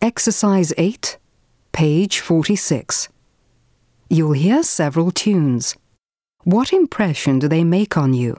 Exercise 8, page 46. You'll hear several tunes. What impression do they make on you?